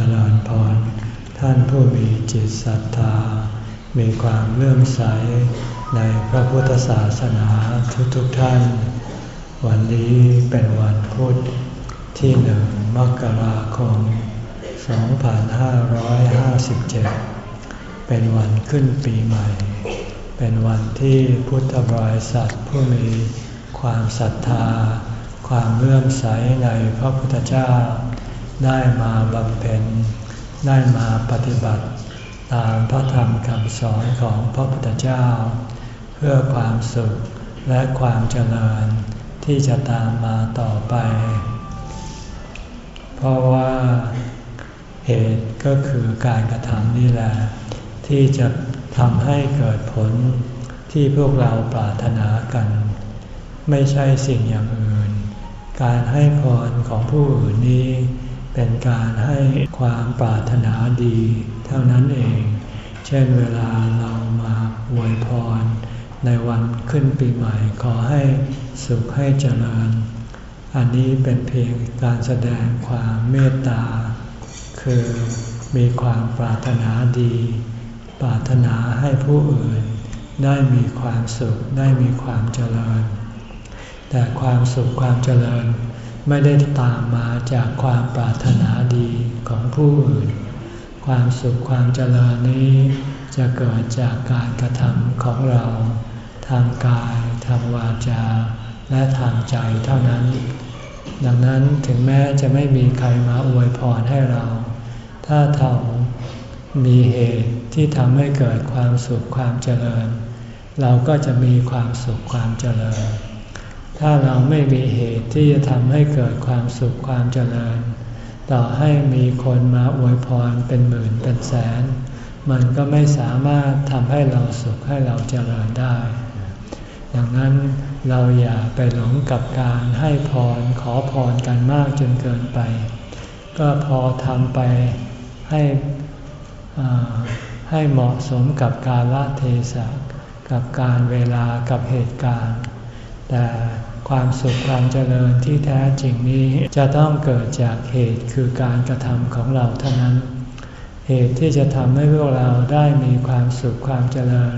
จริญพร ท่านผู้มีจิตศรัทธา มีความเลื่อมใสในพระพุทธศาสนาทุกๆทท่าน วันนี้เป็นวันพุธที่หนึ่งมกราคม 2557 เป็นวันขึ้นปีใหม่ เป็นวันที่พุทธบริษัทผู้มีความศรัทธา ความเลื่อมใสในพระพุทธเจ้า ได้มาบำเพ็ญ ได้มาปฏิบัติ ตามพระธรรมคำสอนของพระพุทธเจ้า เพื่อความสุขและความเจริญที่จะตามมาต่อไป เพราะว่าเหตุก็คือการกระทำนี่แหละ ที่จะทำให้เกิดผลที่พวกเราปรารถนากัน ไม่ใช่สิ่งอย่างอื่น การให้พรของผู้อื่นนี้ เป็นการให้ความปรารถนาดีเท่านั้นเอง เช่นเวลาเรามาอวยพร ในวันขึ้นปีใหม่ขอให้สุขให้เจริญ อันนี้เป็นเพียงการแสดงความเมตตา คือมีความปรารถนาดี ปรารถนาให้ผู้อื่น ได้มีความสุขได้มีความเจริญ แต่ความสุขความเจริญ ไม่ได้ตามมาจากความปรารถนาดีของผู้อื่น ความสุขความเจริญนี้จะเกิดจากการกระทำของเรา ทางกาย ทางวาจา และทางใจเท่านั้น ดังนั้นถึงแม้จะไม่มีใครมาอวยพรให้เรา ถ้าเรามีเหตุที่ทำให้เกิดความสุขความเจริญ เราก็จะมีความสุขความเจริญ ถ้าเราไม่มีเหตุที่จะทำให้เกิดความสุขความเจริญ ต่อให้มีคนมาอวยพรเป็นหมื่นเป็นแสน มันก็ไม่สามารถทำให้เราสุขให้เราเจริญได้ ดังนั้นเราอย่าไปหลงกับการให้พรขอพรกันมากจนเกินไป ก็พอทำไปให้ให้เหมาะสมกับกาลเทศะกับการเวลากับเหตุการณ์ แต่ ความสุขความเจริญที่แท้จริงนี้จะต้องเกิดจากเหตุคือการกระทำของเราเท่านั้น เหตุที่จะทำให้พวกเราได้มีความสุขความเจริญ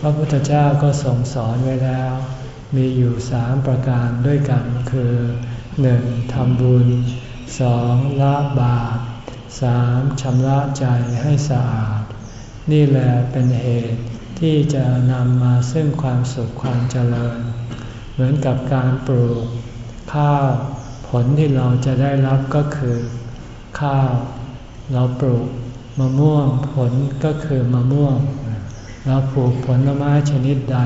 พระพุทธเจ้าก็ทรงสอนไว้แล้ว มีอยู่สามประการด้วยกันคือหนึ่งทำบุญสองละบาปสามชำระใจให้สะอาด นี่แหละเป็นเหตุที่จะนำมาซึ่งความสุขความเจริญ เหมือนกับการปลูกข้าวผลที่เราจะได้รับก็คือ ข้าว เราปลูกมะม่วงผลก็คือมะม่วง เราปลูกผลไม้ชนิดใด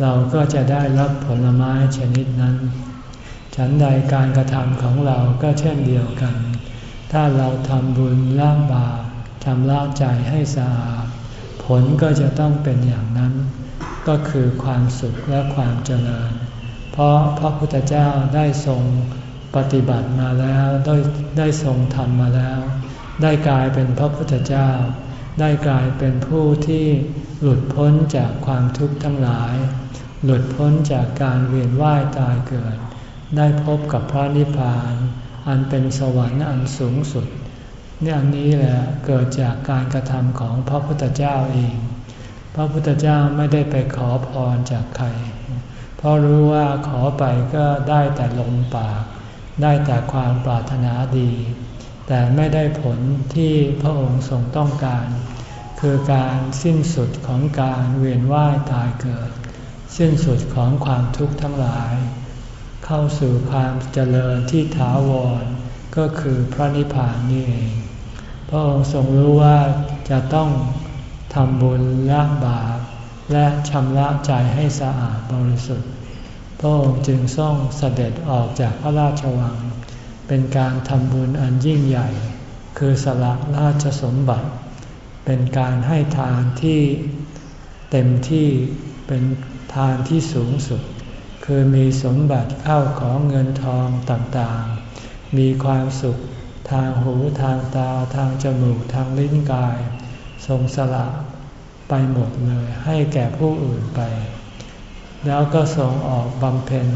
เราก็จะได้รับผลไม้ชนิดนั้น ฉันใดการกระทำของเราก็เช่นเดียวกัน ถ้าเราทำบุญละบาปทำละใจให้สะอาดผลก็จะต้องเป็นอย่างนั้น ก็คือความสุขและความเจริญ เพราะพระพุทธเจ้าได้ทรงปฏิบัติมาแล้วได้ได้ทรงทำมาแล้ว ได้กลายเป็นพระพุทธเจ้า ได้กลายเป็นผู้ที่หลุดพ้นจากความทุกข์ทั้งหลาย หลุดพ้นจากการเวียนว่ายตายเกิด ได้พบกับพระนิพพาน อันเป็นสวรรค์อันสูงสุดนี่อันนี้แหละเกิดจากการกระทำของพระพุทธเจ้าเอง พระพุทธเจ้าไม่ได้ไปขอพรจากใคร เพราะรู้ว่าขอไปก็ได้แต่ลมปาก ได้แต่ความปรารถนาดี แต่ไม่ได้ผลที่พระองค์ทรงต้องการ คือการสิ้นสุดของการเวียนว่ายตายเกิด สิ้นสุดของความทุกข์ทั้งหลาย เข้าสู่ความเจริญที่ถาวร ก็คือพระนิพพานนี่เอง พระองค์ทรงรู้ว่าจะต้อง ทำบุญละบาปและชำระใจให้สะอาดบริสุทธิ์ พระองค์จึงส่งเสด็จออกจากพระราชวัง เป็นการทำบุญอันยิ่งใหญ่ คือสละราชสมบัติ เป็นการให้ทานที่เต็มที่เป็นทานที่สูงสุด คือมีสมบัติเข้าของเงินทองต่างๆ มีความสุขทางหูทางตาทางจมูกทางลิ้นกาย ทรงสละไปหมดเลยให้แก่ผู้อื่นไป แล้วก็ทรงออกบำเพ็ญ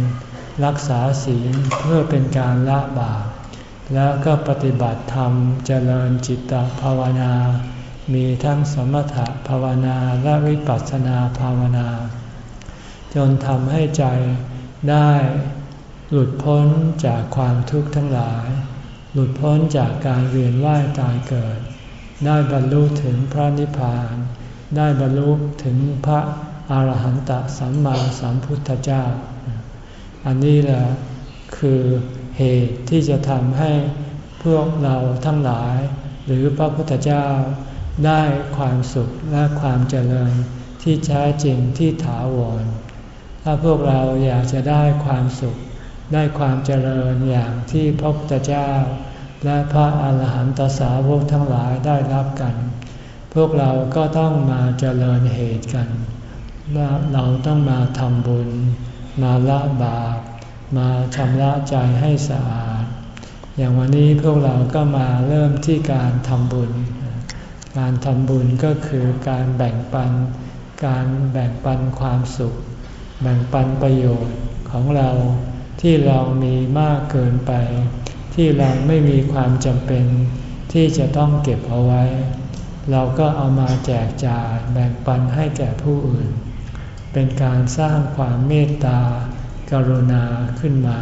รักษาศีลเพื่อเป็นการละบาปแล้วก็ปฏิบัติธรรมเจริญจิตภาวนา มีทั้งสมถะภาวนาและวิปัสสนาภาวนา จนทำให้ใจได้หลุดพ้นจากความทุกข์ทั้งหลาย หลุดพ้นจากการเวียนว่ายตายเกิด ได้บรรลุถึงพระนิพพาน ได้บรรลุถึงพระอาหารหันตสัมมาสัมพุทธเจ้า อันนี้แหละคือเหตุที่จะทำให้พวกเราทั้งหลาย หรือพระพุทธเจ้า ได้ความสุขและความเจริญที่แท้จริงที่ถาวร ถ้าพวกเราอยากจะได้ความสุข ได้ความเจริญอย่างที่พระพุทธเจ้า และพระอาหารหันตสาวกทั้งหลายได้รับกัน พวกเราก็ต้องมาเจริญเหตุกันเราต้องมาทำบุญ มาละบาป มาชำระใจให้สะอาด อย่างวันนี้พวกเราก็มาเริ่มที่การทำบุญ การทำบุญก็คือการแบ่งปัน การแบ่งปันความสุข แบ่งปันประโยชน์ของเราที่เรามีมากเกินไป ที่เราไม่มีความจำเป็นที่จะต้องเก็บเอาไว้ เราก็เอามาแจกจ่ายแบ่งปันให้แก่ผู้อื่น เป็นการสร้างความเมตตากรุณาขึ้นมา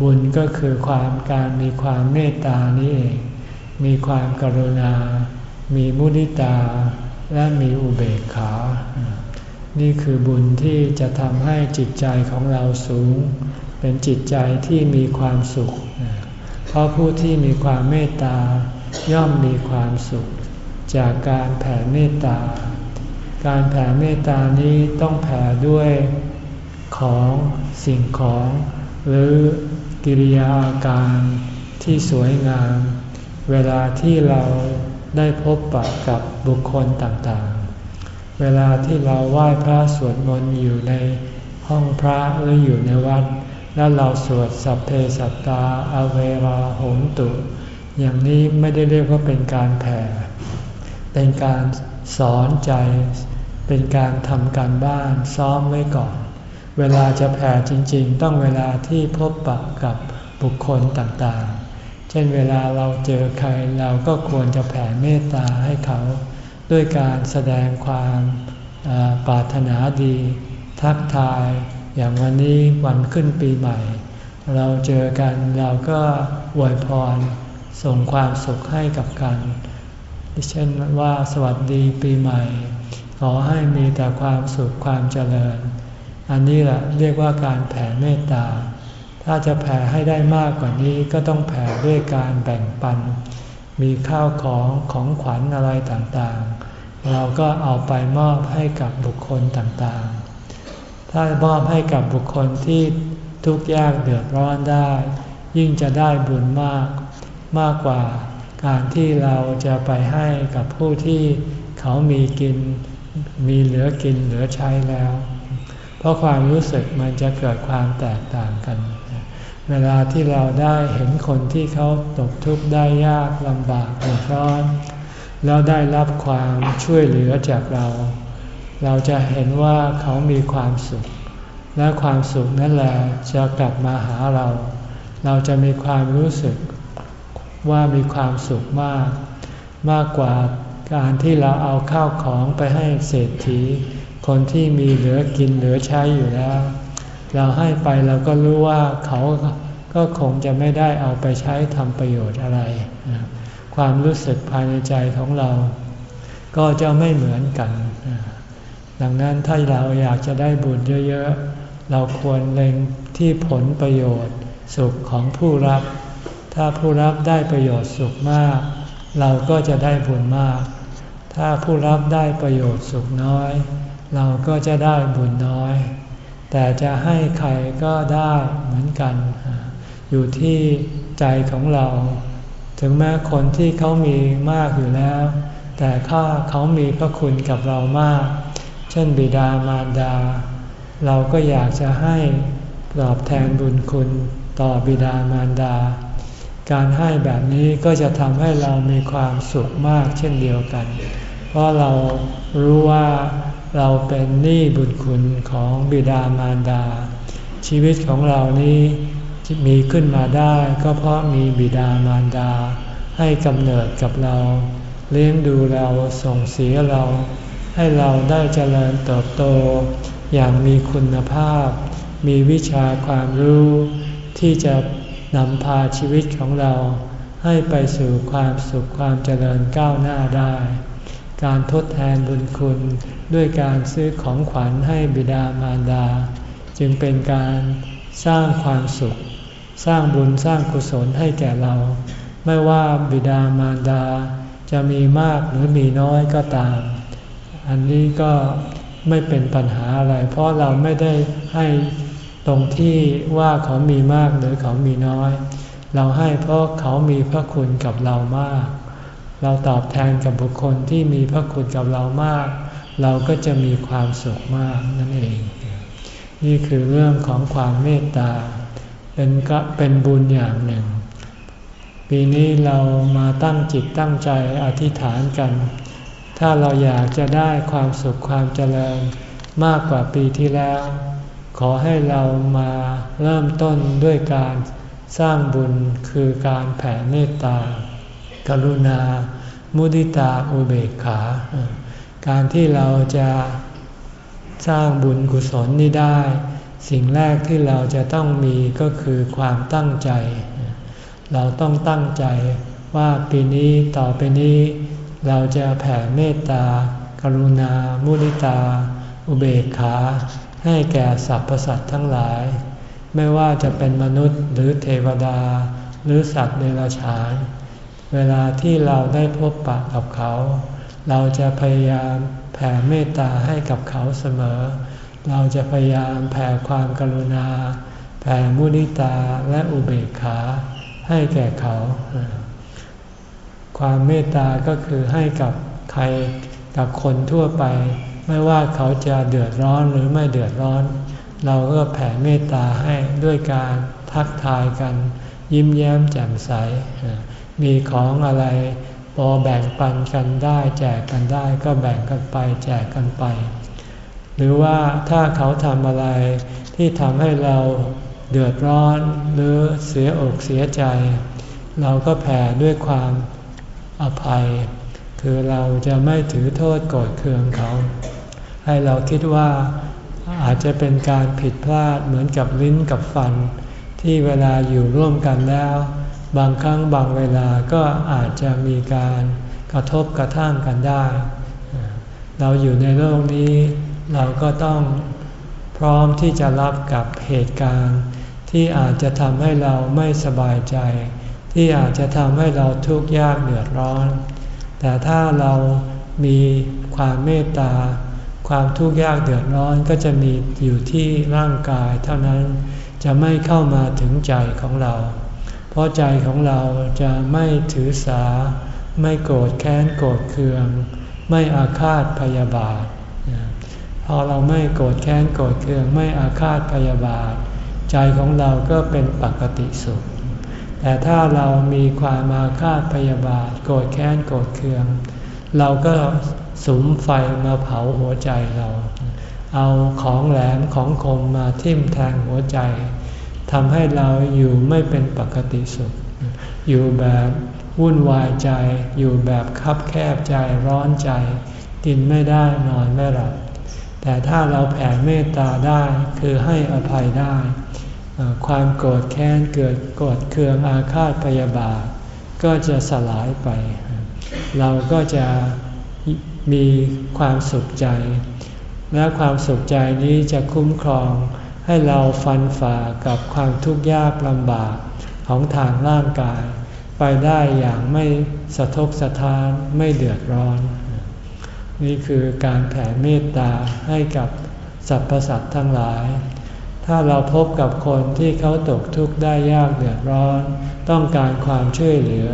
บุญก็คือความการมีความเมตตานี่เอง มีความกรุณา มีมุนิตา และมีอุเบกขา นี่คือบุญที่จะทำให้จิตใจของเราสูง เป็นจิตใจที่มีความสุข เพราะผู้ที่มีความเมตตาย่อมมีความสุข จากการแผ่เมตตา การแผ่เมตตานี้ต้องแผ่ด้วยของสิ่งของ หรือกิริยาอาการที่สวยงาม เวลาที่เราได้พบปะกับบุคคลต่าง เวลาที่เราไหว้พระสวดมนต์อยู่ในห้องพระหรืออยู่ในวัด แล้วเราสวดสัพเพสัตตาอเวราหงตุ อย่างนี้ไม่ได้เรียกว่าเป็นการแผ่ เป็นการสอนใจ เป็นการทำการบ้านซ้อมไว้ก่อน เวลาจะแผ่จริงๆ ต้องเวลาที่พบปะกับบุคคลต่างๆ เช่นเวลาเราเจอใครเราก็ควรจะแผ่เมตตาให้เขา ด้วยการแสดงความปรารถนาดี ทักทายอย่างวันนี้วันขึ้นปีใหม่ เราเจอกันเราก็อวยพรส่งความสุขให้กับกันเช่นว่าสวัสดีปีใหม่ ขอให้มีแต่ความสุขความเจริญ อันนี้แหละเรียกว่าการแผ่เมตตา ถ้าจะแผ่ให้ได้มากกว่านี้ก็ต้องแผ่ด้วยการแบ่งปัน มีข้าวของของขวัญอะไรต่างๆ เราก็เอาไปมอบให้กับบุคคลต่างๆ ถ้ามอบให้กับบุคคลที่ทุกข์ยากเดือดร้อนได้ ยิ่งจะได้บุญมากมากกว่าการที่เราจะไปให้กับผู้ที่เขามีกิน มีเหลือกินเหลือใช้แล้ว เพราะความรู้สึกมันจะเกิดความแตกต่างกัน เวลาที่เราได้เห็นคนที่เขาตกทุกข์ได้ยากลำบากเดือดร้อน แล้วได้รับความช่วยเหลือจากเรา เราจะเห็นว่าเขามีความสุข และความสุขนั่นแหละจะกลับมาหาเรา เราจะมีความรู้สึกว่ามีความสุขมาก มากกว่าการที่เราเอาข้าวของไปให้เศรษฐี คนที่มีเหลือกินเหลือใช้อยู่แล้ว เราให้ไปเราก็รู้ว่าเขาก็คงจะไม่ได้เอาไปใช้ทำประโยชน์อะไร ความรู้สึกภายในใจของเรา ก็จะไม่เหมือนกัน ดังนั้นถ้าเราอยากจะได้บุญเยอะๆ เราควรเล็งที่ผลประโยชน์สุขของผู้รับ ถ้าผู้รับได้ประโยชน์สุขมาก เราก็จะได้บุญมาก ถ้าผู้รับได้ประโยชน์สุขน้อย เราก็จะได้บุญน้อย แต่จะให้ใครก็ได้เหมือนกัน อยู่ที่ใจของเรา ถึงแม้คนที่เขามีมากอยู่แล้ว แต่ถ้าเขามีพระคุณกับเรามาก เช่นบิดามารดา เราก็อยากจะให้ตอบแทนบุญคุณต่อบิดามารดา การให้แบบนี้ก็จะทำให้เรามีความสุขมากเช่นเดียวกัน เพราะเรารู้ว่า เราเป็นหนี้บุญคุณของบิดามารดา ชีวิตของเรานี้มีขึ้นมาได้ก็เพราะมีบิดามารดา ให้กำเนิดกับเรา เลี้ยงดูเราส่งเสียเรา ให้เราได้เจริญเติบโต อย่างมีคุณภาพ มีวิชาความรู้ ที่จะนำพาชีวิตของเรา ให้ไปสู่ความสุขความเจริญก้าวหน้าได้ การทดแทนบุญคุณด้วยการซื้อของขวัญให้บิดามารดา จึงเป็นการสร้างความสุข สร้างบุญสร้างกุศลให้แก่เรา ไม่ว่าบิดามารดาจะมีมากหรือมีน้อยก็ตาม อันนี้ก็ไม่เป็นปัญหาอะไร เพราะเราไม่ได้ให้ตรงที่ว่าเขามีมากหรือเขามีน้อย เราให้เพราะเขามีพระคุณกับเรามาก เราตอบแทนกับบุคคลที่มีพระคุณกับเรามาก เราก็จะมีความสุขมากนั่นเอง นี่คือเรื่องของความเมตตา เป็นก็เป็นบุญอย่างหนึ่ง ปีนี้เรามาตั้งจิตตั้งใจอธิษฐานกัน ถ้าเราอยากจะได้ความสุขความเจริญมากกว่าปีที่แล้ว ขอให้เรามาเริ่มต้นด้วยการสร้างบุญคือการแผ่เมตตา กรุณา มุดิตาอุเบกขา การที่เราจะสร้างบุญกุศลนี้ได้ สิ่งแรกที่เราจะต้องมีก็คือความตั้งใจ เราต้องตั้งใจว่าปีนี้ต่อไปนี้ เราจะแผ่เมตตา กรุณา มุนิตา อุเบกขา ให้แก่สรรพสัตว์ทั้งหลาย ไม่ว่าจะเป็นมนุษย์หรือเทวดา หรือสัตว์เดรัจฉาน เวลาที่เราได้พบปะกับเขา เราจะพยายามแผ่เมตตาให้กับเขาเสมอ เราจะพยายามแผ่ความกรุณา แผ่มุนิตาและอุเบกขาให้แก่เขา ความเมตตาก็คือให้กับใครกับคนทั่วไป ไม่ว่าเขาจะเดือดร้อนหรือไม่เดือดร้อน เราก็แผ่เมตตาให้ด้วยการทักทายกัน ยิ้มแย้มแจ่มใส มีของอะไร พอแบ่งปันกันได้แจกกันได้ก็แบ่งกันไปแจกกันไป หรือว่าถ้าเขาทำอะไรที่ทำให้เราเดือดร้อนหรือเสียอกเสียใจ เราก็แผ่ด้วยความอภัย คือเราจะไม่ถือโทษโกรธเคืองเขา ให้เราคิดว่าอาจจะเป็นการผิดพลาดเหมือนกับลิ้นกับฟัน ที่เวลาอยู่ร่วมกันแล้ว บางครั้งบางเวลาก็อาจจะมีการกระทบกระทั่งกันได้ เราอยู่ในโลกนี้เราก็ต้องพร้อมที่จะรับกับเหตุการณ์ ที่อาจจะทำให้เราไม่สบายใจ ที่อาจจะทำให้เราทุกข์ยากเดือดร้อน แต่ถ้าเรามีความเมตตา ความทุกข์ยากเดือดร้อนก็จะมีอยู่ที่ร่างกายเท่านั้นจะไม่เข้ามาถึงใจของเรา ราะใจของเราจะไม่ถือสา ไม่โกรธแค้นโกรธเคือง ไม่อาฆาตพยาบาท พอเราไม่โกรธแค้นโกรธเคือง ไม่อาฆาตพยาบาท ใจของเราก็เป็นปกติสุข แต่ถ้าเรามีความอาฆาตพยาบาท โกรธแค้นโกรธเคือง เราก็สุมไฟมาเผาหัวใจเรา เอาของแหลมของคมมาทิ่มแทงหัวใจ ทำให้เราอยู่ไม่เป็นปกติสุข อยู่แบบวุ่นวายใจ อยู่แบบคับแคบใจร้อนใจ กินไม่ได้นอนไม่หลับ แต่ถ้าเราแผ่เมตตาได้คือให้อภัยได้ ความโกรธแค้นเกิดโกรธเคืองอาฆาตพยาบาท ก็จะสลายไป เราก็จะมีความสุขใจ และความสุขใจนี้จะคุ้มครอง ให้เราฟันฝ่ากับความทุกข์ยากลำบากของทางร่างกาย ไปได้อย่างไม่สะทกสะท้านไม่เดือดร้อน นี่คือการแผ่เมตตาให้กับสรรพสัตว์ทั้งหลาย ถ้าเราพบกับคนที่เขาตกทุกข์ได้ยากเดือดร้อน ต้องการความช่วยเหลือ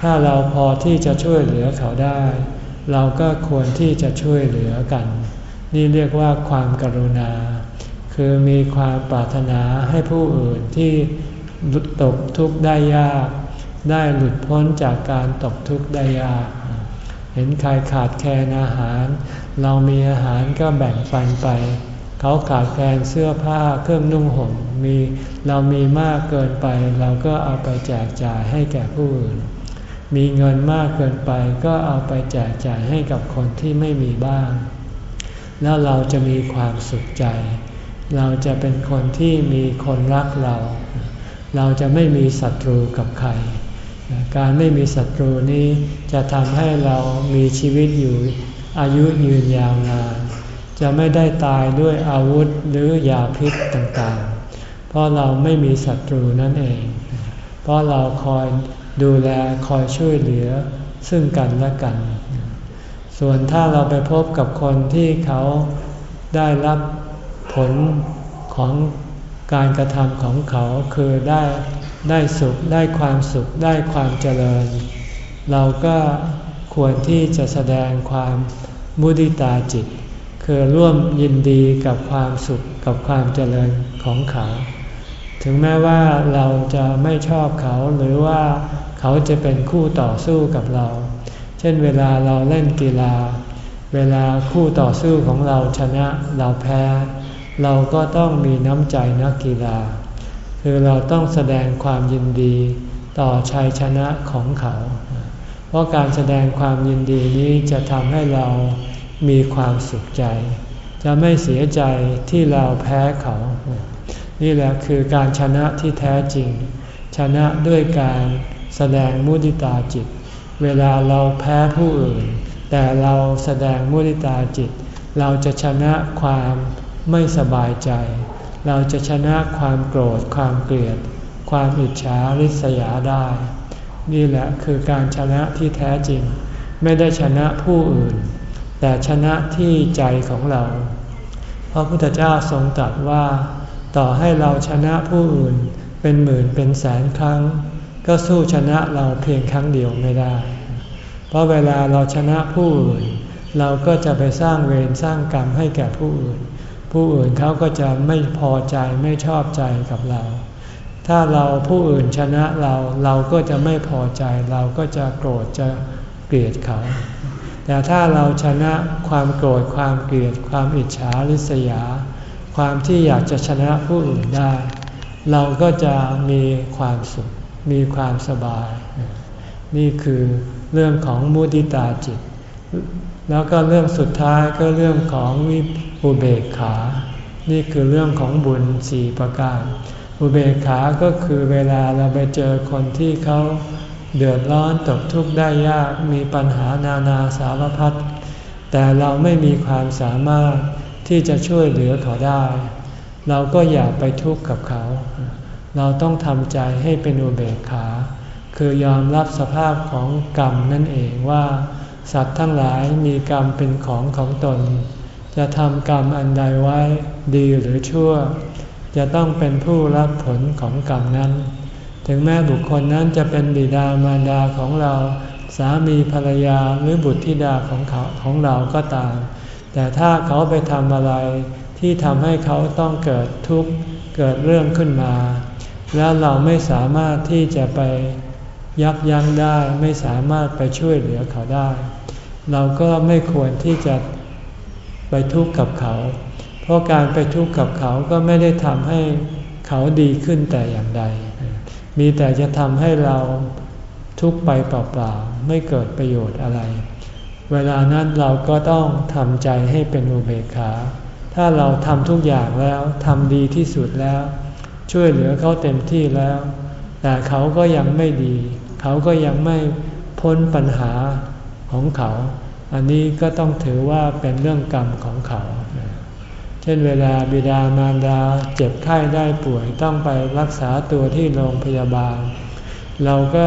ถ้าเราพอที่จะช่วยเหลือเขาได้ เราก็ควรที่จะช่วยเหลือกัน นี่เรียกว่าความกรุณา คือมีความปรารถนาให้ผู้อื่นที่ตกทุกข์ได้ยาก ได้หลุดพ้นจากการตกทุกข์ได้ยาก เห็นใครขาดแคลนอาหาร เรามีอาหารก็แบ่งปันไป เขาขาดแคลนเสื้อผ้าเครื่องนุ่งห่มมีเรามีมากเกินไป เราก็เอาไปแจกจ่ายให้แก่ผู้อื่น มีเงินมากเกินไปก็เอาไปแจกจ่ายให้กับคนที่ไม่มีบ้าง แล้วเราจะมีความสุขใจ เราจะเป็นคนที่มีคนรักเรา เราจะไม่มีศัตรูกับใคร การไม่มีศัตรูนี้จะทำให้เรามีชีวิตอยู่อายุยืนยาวนาน จะไม่ได้ตายด้วยอาวุธหรือยาพิษต่างๆ เพราะเราไม่มีศัตรูนั่นเอง เพราะเราคอยดูแลคอยช่วยเหลือซึ่งกันและกัน ส่วนถ้าเราไปพบกับคนที่เขาได้รับ ผลของการกระทำของเขาคือได้ได้สุขได้ความสุขได้ความเจริญ เราก็ควรที่จะแสดงความมุดิตาจิต คือร่วมยินดีกับความสุขกับความเจริญของเขา ถึงแม้ว่าเราจะไม่ชอบเขาหรือว่าเขาจะเป็นคู่ต่อสู้กับเรา เช่นเวลาเราเล่นกีฬา เวลาคู่ต่อสู้ของเราชนะเราแพ้ เราก็ต้องมีน้ำใจนักกีฬา คือเราต้องแสดงความยินดีต่อชัยชนะของเขา เพราะการแสดงความยินดีนี้จะทำให้เรามีความสุขใจ จะไม่เสียใจที่เราแพ้เขา นี่แหละคือการชนะที่แท้จริง ชนะด้วยการแสดงมุติตาจิต เวลาเราแพ้ผู้อื่น แต่เราแสดงมุติตาจิต เราจะชนะความ ไม่สบายใจ เราจะชนะความโกรธความเกลียด ความอิจฉาริษยาได้ นี่แหละคือการชนะที่แท้จริง ไม่ได้ชนะผู้อื่น แต่ชนะที่ใจของเรา พระพุทธเจ้าทรงตรัสว่า ต่อให้เราชนะผู้อื่นเป็นหมื่นเป็นแสนครั้ง ก็สู้ชนะเราเพียงครั้งเดียวไม่ได้ เพราะเวลาเราชนะผู้อื่น เราก็จะไปสร้างเวรสร้างกรรมให้แก่ผู้อื่น ผู้อื่นเขาก็จะไม่พอใจไม่ชอบใจกับเรา ถ้าเราผู้อื่นชนะเราเราก็จะไม่พอใจ เราก็จะโกรธจะเกลียดเขา แต่ถ้าเราชนะความโกรธความเกลียด ความอิจฉาริษยา ความที่อยากจะชนะผู้อื่นได้ เราก็จะมีความสุขมีความสบาย นี่คือเรื่องของมุติตาจิต แล้วก็เรื่องสุดท้ายก็เรื่องของวิ อุเบกขา นี่คือเรื่องของบุญสี่ประการ อุเบกขาก็คือเวลาเราไปเจอคนที่เขาเดือดร้อนตกทุกข์ได้ยากมีปัญหานานาสารพัดแต่เราไม่มีความสามารถที่จะช่วยเหลือเขาได้ เราก็อย่าไปทุกข์กับเขา เราต้องทำใจให้เป็นอุเบกขา คือยอมรับสภาพของกรรมนั่นเองว่า สัตว์ทั้งหลายมีกรรมเป็นของของตน จะทำกรรมอันใดไว้ดีหรือชั่ว จะต้องเป็นผู้รับผลของกรรมนั้น ถึงแม้บุคคลนั้นจะเป็นบิดามารดาของเรา สามีภรรยาหรือบุตรธิดาของเขาของเราก็ตาม แต่ถ้าเขาไปทำอะไรที่ทำให้เขาต้องเกิดทุกข์เกิดเรื่องขึ้นมา แล้วเราไม่สามารถที่จะไปยับยั้งได้ไม่สามารถไปช่วยเหลือเขาได้ เราก็ไม่ควรที่จะ ไปทุกข์กับเขา เพราะการไปทุกข์กับเขาก็ไม่ได้ทำให้เขาดีขึ้นแต่อย่างใด มีแต่จะทำให้เราทุกข์ไปเปล่าๆ ไม่เกิดประโยชน์อะไร เวลานั้นเราก็ต้องทำใจให้เป็นอุเบกขา ถ้าเราทำทุกอย่างแล้วทำดีที่สุดแล้ว ช่วยเหลือเขาเต็มที่แล้ว แต่เขาก็ยังไม่ดี เขาก็ยังไม่พ้นปัญหาของเขา อันนี้ก็ต้องถือว่าเป็นเรื่องกรรมของเขา เช่นเวลาบิดามารดาเจ็บไข้ได้ป่วยต้องไปรักษาตัวที่โรงพยาบาล เราก็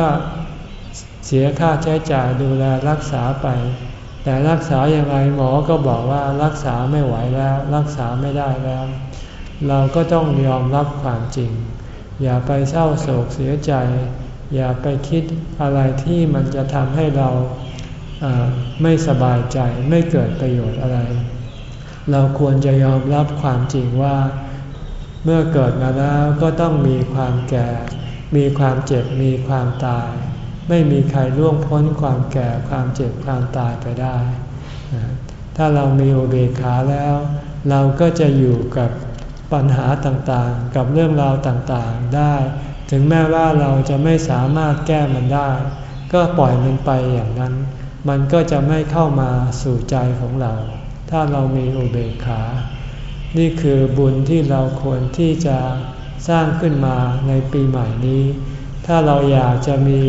เสียค่าใช้จ่ายดูแลรักษาไป แต่รักษาอย่างไรหมอก็บอกว่ารักษาไม่ไหวแล้ว รักษาไม่ได้แล้ว เราก็ต้องยอมรับความจริง อย่าไปเศร้าโศกเสียใจ อย่าไปคิดอะไรที่มันจะทำให้เรา ไม่สบายใจไม่เกิดประโยชน์อะไร เราควรจะยอมรับความจริงว่า เมื่อเกิดมาแล้วก็ต้องมีความแก่ มีความเจ็บมีความตาย ไม่มีใครล่วงพ้นความแก่ความเจ็บความตายไปได้ ถ้าเรามีโอเบกขาแล้ว เราก็จะอยู่กับปัญหาต่างๆ กับเรื่องราวต่างๆได้ ถึงแม้ว่าเราจะไม่สามารถแก้มันได้ ก็ปล่อยมันไปอย่างนั้น มันก็จะไม่เข้ามาสู่ใจของเรา ถ้าเรามีอุเบกขา นี่คือบุญที่เราควรที่จะสร้างขึ้นมาในปีใหม่นี้ ถ้าเราอยากจะมี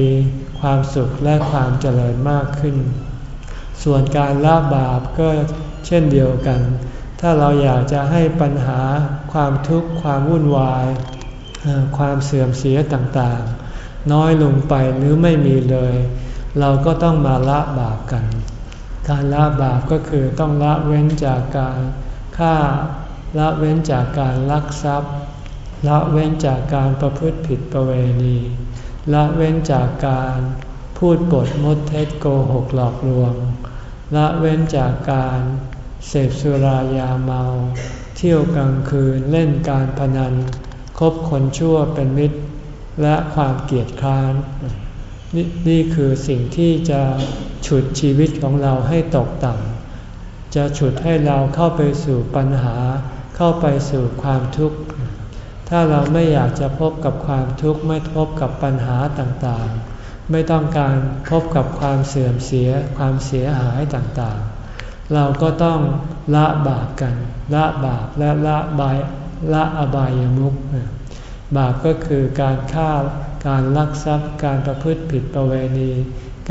ความสุขและความเจริญมากขึ้น ส่วนการละบาปก็เช่นเดียวกัน ถ้าเราอยากจะให้ปัญหาความทุกข์ความวุ่นวาย ความเสื่อมเสียต่างๆ น้อยลงไปหรือไม่มีเลย เราก็ต้องมาละบาปกัน การละบาปก็คือต้องละเว้นจากการฆ่า ละเว้นจากการลักทรัพย์ ละเว้นจากการประพฤติผิดประเวณี ละเว้นจากการพูดปดมดเท็จโกหกหลอกลวง ละเว้นจากการเสพสุรายาเมา เที่ยวกลางคืนเล่นการพนันคบคนชั่วเป็นมิตร และความเกียดคร้าน นนี่คือสิ่งที่จะฉุดชีวิตของเราให้ตกต่ำ จะฉุดให้เราเข้าไปสู่ปัญหา เข้าไปสู่ความทุกข์ ถ้าเราไม่อยากจะพบกับความทุกข์ ไม่พบกับปัญหาต่างๆ ไม่ต้องการพบกับความเสื่อมเสีย ความเสียหายต่างๆ เราก็ต้องละบาปกัน ละบาปและละบายละอบายามุข บาปก็คือการฆ่า การลักทรัพย์ การประพฤติผิดประเวณี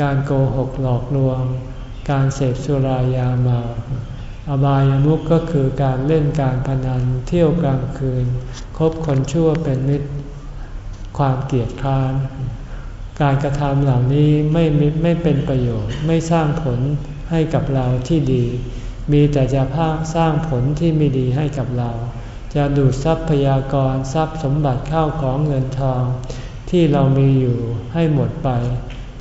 การโกหกหลอกลวง การเสพสุรายาเมา อบายามุขก็คือการเล่นการพนัน เที่ยวกลางคืน คบคนชั่วเป็นมิตร ความเกลียดคร้าน การกระทำเหล่านี้ไม่ไม่เป็นประโยชน์ ไม่สร้างผลให้กับเราที่ดี มีแต่จะพาสร้างผลที่ไม่ดีให้กับเรา จะดูดทรัพยากรทรัพย์สมบัติเข้าของเงินทอง ที่เรามีอยู่ให้หมดไป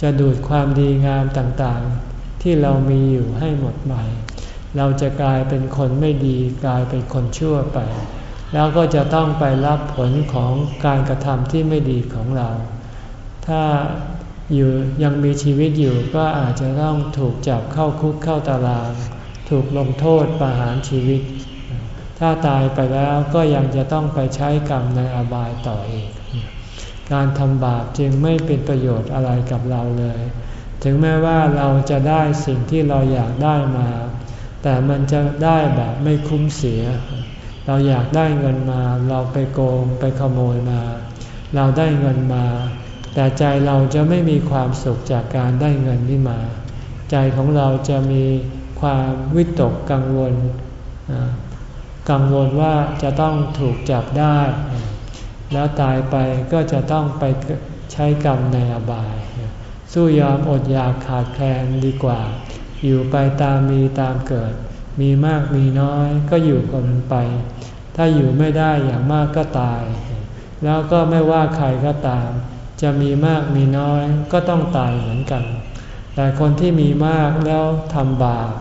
จะดูดความดีงามต่างๆ ที่เรามีอยู่ให้หมดไป เราจะกลายเป็นคนไม่ดีกลายเป็นคนชั่วไป แล้วก็จะต้องไปรับผลของการกระทำที่ไม่ดีของเรา ถ้าอยู่ยังมีชีวิตอยู่ก็อาจจะต้องถูกจับเข้าคุกเข้าตาราง ถูกลงโทษประหารชีวิต ถ้าตายไปแล้วก็ยังจะต้องไปใช้กรรมในอบายต่ออีก การทำบาปจึงไม่เป็นประโยชน์อะไรกับเราเลย ถึงแม้ว่าเราจะได้สิ่งที่เราอยากได้มา แต่มันจะได้แบบไม่คุ้มเสีย เราอยากได้เงินมา เราไปโกงไปขโมยมา เราได้เงินมา แต่ใจเราจะไม่มีความสุขจากการได้เงินนี้มา ใจของเราจะมีความวิตกกังวล กังวลว่าจะต้องถูกจับได้ แล้วตายไปก็จะต้องไปใช้กรรมในอบาย สู้ยอมอดอยากขาดแคลนดีกว่า อยู่ไปตามมีตามเกิด มีมากมีน้อยก็อยู่กันไป ถ้าอยู่ไม่ได้อย่างมากก็ตาย แล้วก็ไม่ว่าใครก็ตาม จะมีมากมีน้อยก็ต้องตายเหมือนกัน แต่คนที่มีมากแล้วทำบาป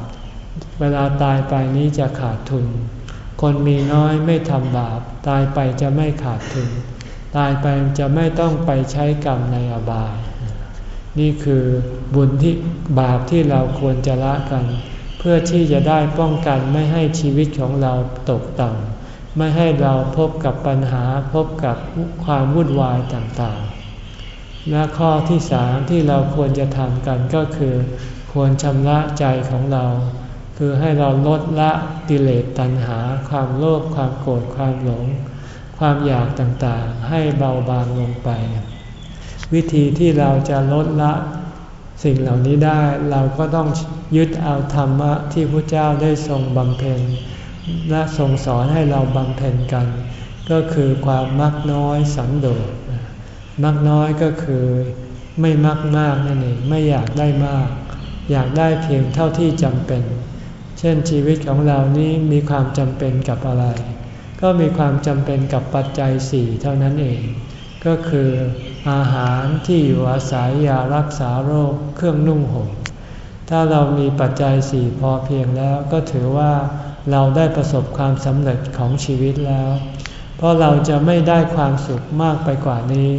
เวลาตายไปนี้จะขาดทุน คนมีน้อยไม่ทำบาป ตายไปจะไม่ขาดทุน ตายไปจะไม่ต้องไปใช้กรรมในอบาย นี่คือบุญที่บาปที่เราควรจะละกัน เพื่อที่จะได้ป้องกันไม่ให้ชีวิตของเราตกต่ำไม่ให้เราพบกับปัญหาพบกับความวุ่นวายต่างๆ และข้อที่สามที่เราควรจะทำกันก็คือ ควรชำระใจของเรา คือให้เราลดละกิเลสตัณหา ความโลภความโกรธความหลง ความอยากต่างๆ ให้เบาบางลงไป วิธีที่เราจะลดละสิ่งเหล่านี้ได้เราก็ต้องยึดเอาธรรมะที่พระเจ้าได้ทรงบำเพ็ญและทรงสอนให้เราบำเพ็ญกัน ก็คือความมักน้อยสันโดษมักน้อยก็คือไม่มักมากนั่นเองไม่อยากได้มาก อยากได้เพียงเท่าที่จำเป็น เช่นชีวิตของเรานี้มีความจำเป็นกับอะไร ก็มีความจำเป็นกับปัจจัยสี่เท่านั้นเอง ก็คืออาหารที่อยู่อาศัยยารักษาโรคเครื่องนุ่งห่มถ้าเรามีปัจจัยสี่พอเพียงแล้วก็ถือว่าเราได้ประสบความสำเร็จของชีวิตแล้ว เพราะเราจะไม่ได้ความสุขมากไปกว่านี้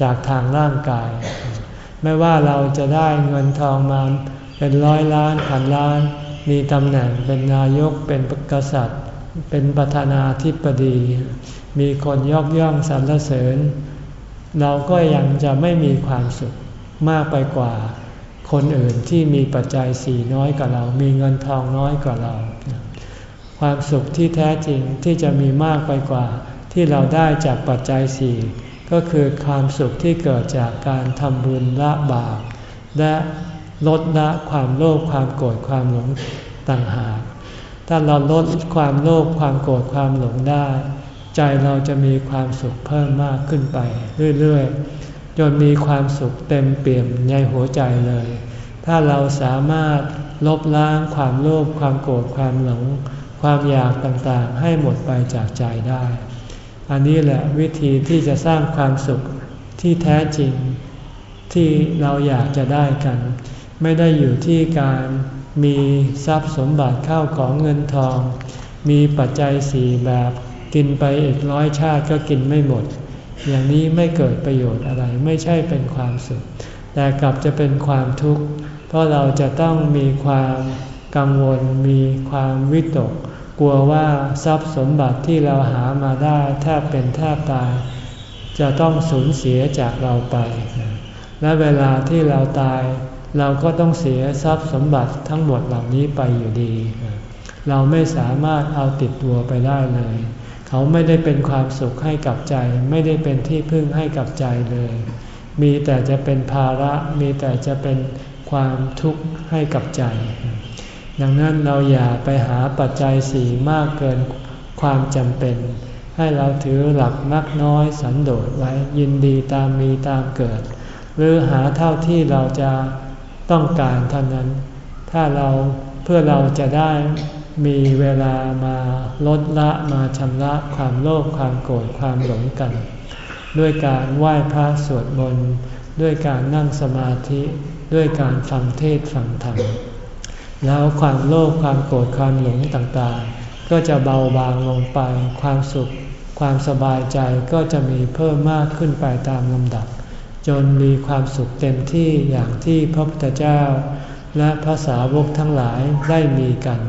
จากทางร่างกาย ไม่ว่าเราจะได้เงินทองมาเป็นร้อยล้านพันล้าน มีตำแหน่งเป็นนายกเป็นกษัตริย์ เป็นประธานาธิบดี มีคนยกย่องสรรเสริญ เราก็ยังจะไม่มีความสุขมากไปกว่า คนอื่นที่มีปัจจัยสี่น้อยกว่าเรา มีเงินทองน้อยกว่าเรา ความสุขที่แท้จริงที่จะมีมากไปกว่า ที่เราได้จากปัจจัยสี่ก็คือความสุขที่เกิดจากการทำบุญละบาปและ ลดละความโลภความโกรธความหลงต่างหาก ถ้าเราลดความโลภความโกรธความหลงได้ ใจเราจะมีความสุขเพิ่มมากขึ้นไปเรื่อยๆ จนมีความสุขเต็มเปี่ยมในหัวใจเลย ถ้าเราสามารถลบล้างความโลภความโกรธความหลง ความอยากต่างๆ ให้หมดไปจากใจได้ อันนี้แหละวิธีที่จะสร้างความสุขที่แท้จริงที่เราอยากจะได้กัน ไม่ได้อยู่ที่การมีทรัพย์สมบัติเข้าของเงินทอง มีปัจจัยสี่แบบกินไปอีกร้อยชาติก็กินไม่หมด อย่างนี้ไม่เกิดประโยชน์อะไรไม่ใช่เป็นความสุข แต่กลับจะเป็นความทุกข์ เพราะเราจะต้องมีความกังวล มีความวิตก กลัวว่าทรัพย์สมบัติที่เราหามาได้แทบเป็นแทบตาย จะต้องสูญเสียจากเราไป และเวลาที่เราตาย เราก็ต้องเสียทรัพย์สมบัติทั้งหมดเหล่านี้ไปอยู่ดี เราไม่สามารถเอาติดตัวไปได้เลย เขาไม่ได้เป็นความสุขให้กับใจ ไม่ได้เป็นที่พึ่งให้กับใจเลย มีแต่จะเป็นภาระ มีแต่จะเป็นความทุกข์ให้กับใจ ดังนั้นเราอย่าไปหาปัจจัยสี่มากเกินความจำเป็น ให้เราถือหลักนักน้อยสันโดษไว้ยินดีตามมีตามเกิด หรือหาเท่าที่เราจะ ต้องการเท่านั้น ถ้าเราเพื่อเราจะได้มีเวลามาลดละมาชำระความโลภความโกรธความหลงกัน ด้วยการไหว้พระสวดมนต์ด้วยการนั่งสมาธิด้วยการฟังเทศฟังธรรมแล้วความโลภความโกรธความหลงต่างๆ ก็จะเบาบางลงไปความสุข ความสบายใจก็จะมีเพิ่มมากขึ้นไปตามลำดับ จนมีความสุขเต็มที่อย่างที่พระพุทธเจ้า และพระสาวกทั้งหลายได้มีกัน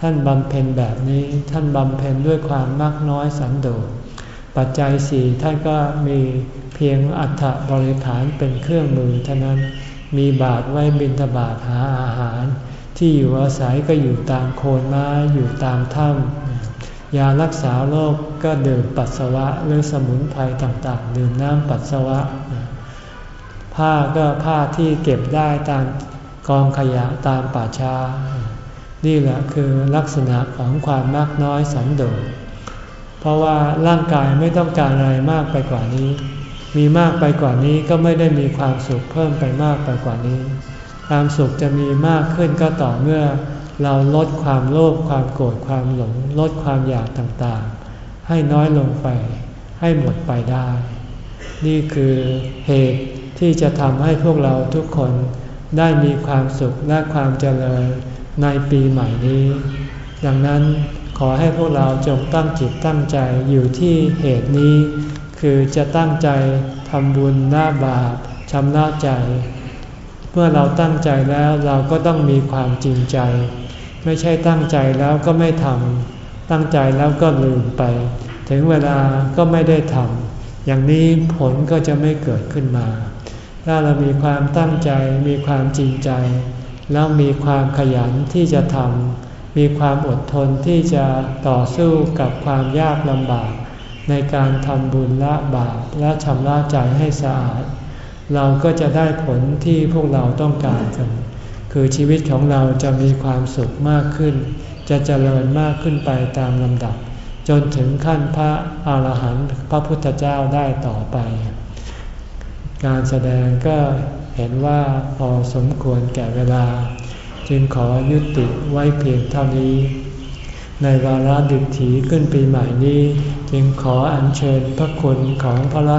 ท่านบำเพ็ญแบบนี้ท่านบำเพ็ญด้วยความมากน้อยสันโดษปัจจัยสี่ท่านก็มีเพียงอัฐบริขารเป็นเครื่องมือเท่านั้นมีบาทไว้บิณฑบาตหาอาหาร ที่อยู่อาศัยก็อยู่ตามโคนไม้อยู่ตามถ้ำยารักษาโรคกก็ดื่มปัสสาวะหรือสมุนไพรต่างๆ ดื่มน้ำปัสสาวะ ผ้าก็ผ้าที่เก็บได้ตามกองขยะตามป่าช้า นี่แหละคือลักษณะของความมากน้อยสันโดษเพราะว่าร่างกายไม่ต้องการอะไรมากไปกว่านี้ มีมากไปกว่านี้ก็ไม่ได้มีความสุขเพิ่มไปมากไปกว่านี้ ความสุขจะมีมากขึ้นก็ต่อเมื่อ เราลดความโลภความโกรธความหลง ลดความอยากต่างๆ ให้น้อยลงไป ให้หมดไปได้ นี่คือเหตุ ที่จะทำให้พวกเราทุกคนได้มีความสุขและความเจริญในปีใหม่นี้ ดังนั้นขอให้พวกเราจงตั้งจิตตั้งใจอยู่ที่เหตุนี้ คือจะตั้งใจทำบุญหน้าบาปชำระใจ เมื่อเราตั้งใจแล้วเราก็ต้องมีความจริงใจ ไม่ใช่ตั้งใจแล้วก็ไม่ทำตั้งใจแล้วก็ลืมไป ถึงเวลาก็ไม่ได้ทำอย่างนี้ผลก็จะไม่เกิดขึ้นมา ถ้าเรามีความตั้งใจมีความจริงใจ แล้วมีความขยันที่จะทำมีความอดทนที่จะต่อสู้กับความยากลำบาก ในการทำบุญละบาปและชำระใจให้สะอาด เราก็จะได้ผลที่พวกเราต้องการกัน คือชีวิตของเราจะมีความสุขมากขึ้น จะเจริญมากขึ้นไปตามลำดับ จนถึงขั้นพระอาหารหันต์พระพุทธเจ้าได้ต่อไป การแสดงก็เห็นว่าพอสมควรแก่เวลา จึงขอยุติไว้เพียงเท่านี้ ในวาระดิถีขึ้นปีใหม่นี้ จึงขออัญเชิญพระคุณของพระรั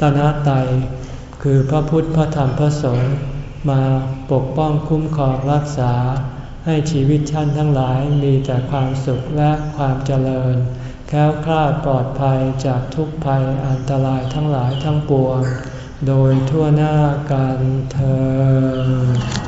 ตนตรัยคือพระพุทธพระธรรมพระสงฆ์มาปกป้องคุ้มครองรักษา ให้ชีวิตท่านทั้งหลายมีแต่ความสุขและความเจริญ แค้วคลาดปลอดภัยจากทุกภัยอันตรายทั้งหลายทั้งปวง โดยทั่วหน้ากันเธอ